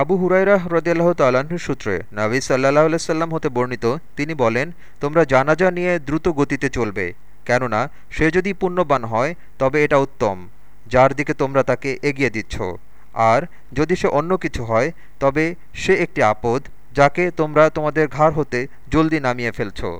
আবু হুরাইরা হ্রদিয়াল্লাহ তাল্লাহ্ন সূত্রে নাবি সাল্লাহ আলাইসাল্লাম হতে বর্ণিত, তিনি বলেন, তোমরা জানাজা নিয়ে দ্রুত গতিতে চলবে, কেননা সে যদি পুণ্যবান হয়, তবে এটা উত্তম, যার দিকে তোমরা তাকে এগিয়ে দিচ্ছ। আর যদি সে অন্য কিছু হয়, তবে সে একটি আপদ, যাকে তোমরা তোমাদের ঘাড় হতে জলদি নামিয়ে ফেলছো।